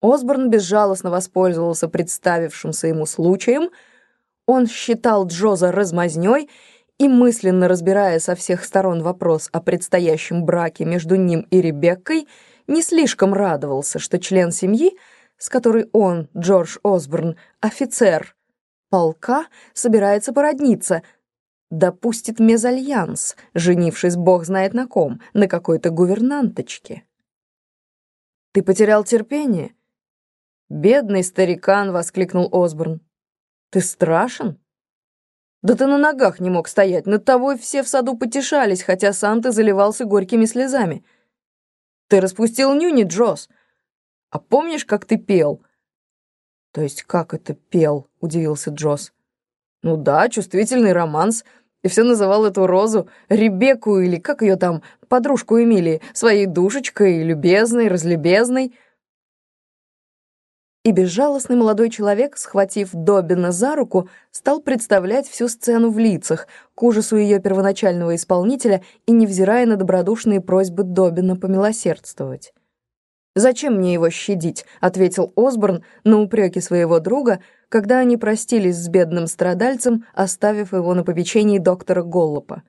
Осборн безжалостно воспользовался представившимся ему случаем. Он считал Джоза размазнёй и, мысленно разбирая со всех сторон вопрос о предстоящем браке между ним и Ребеккой, не слишком радовался, что член семьи, с которой он, Джордж Осборн, офицер полка, собирается породниться, допустит мезальянс, женившись бог знает на ком, на какой-то гувернанточке. «Ты потерял терпение?» «Бедный старикан!» — воскликнул Осборн. «Ты страшен?» Да ты на ногах не мог стоять, над тобой все в саду потешались, хотя сам ты заливался горькими слезами. Ты распустил нюни, Джосс. А помнишь, как ты пел?» «То есть как это пел?» — удивился Джосс. «Ну да, чувствительный романс. И все называл эту Розу Ребекку или, как ее там, подружку Эмилии, своей душечкой, любезной, разлюбезной». И безжалостный молодой человек, схватив Добина за руку, стал представлять всю сцену в лицах, к ужасу ее первоначального исполнителя и невзирая на добродушные просьбы Добина помилосердствовать. «Зачем мне его щадить?» — ответил Осборн на упреки своего друга, когда они простились с бедным страдальцем, оставив его на попечении доктора Голлопа.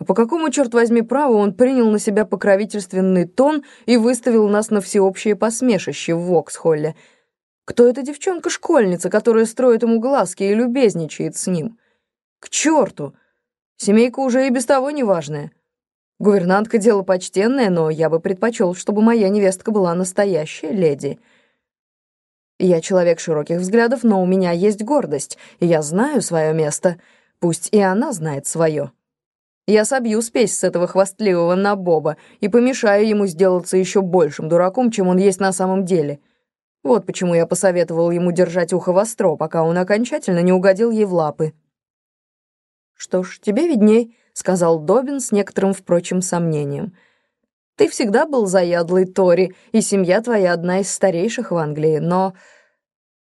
А по какому, черт возьми, праву он принял на себя покровительственный тон и выставил нас на всеобщее посмешище в Воксхолле? Кто эта девчонка-школьница, которая строит ему глазки и любезничает с ним? К черту! Семейка уже и без того неважная. Гувернантка — дело почтенное, но я бы предпочел, чтобы моя невестка была настоящая леди. Я человек широких взглядов, но у меня есть гордость, и я знаю свое место. Пусть и она знает свое. Я собью спесь с этого хвастливого набоба и помешаю ему сделаться еще большим дураком, чем он есть на самом деле. Вот почему я посоветовал ему держать ухо востро, пока он окончательно не угодил ей в лапы. «Что ж, тебе видней», — сказал Добин с некоторым, впрочем, сомнением. «Ты всегда был заядлый Тори, и семья твоя одна из старейших в Англии, но...»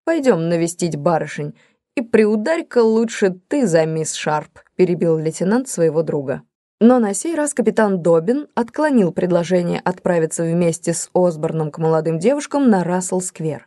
«Пойдем навестить барышень, и приударь-ка лучше ты за мисс Шарп», — перебил лейтенант своего друга. Но на сей раз капитан Добин отклонил предложение отправиться вместе с Осборном к молодым девушкам на Рассел-сквер.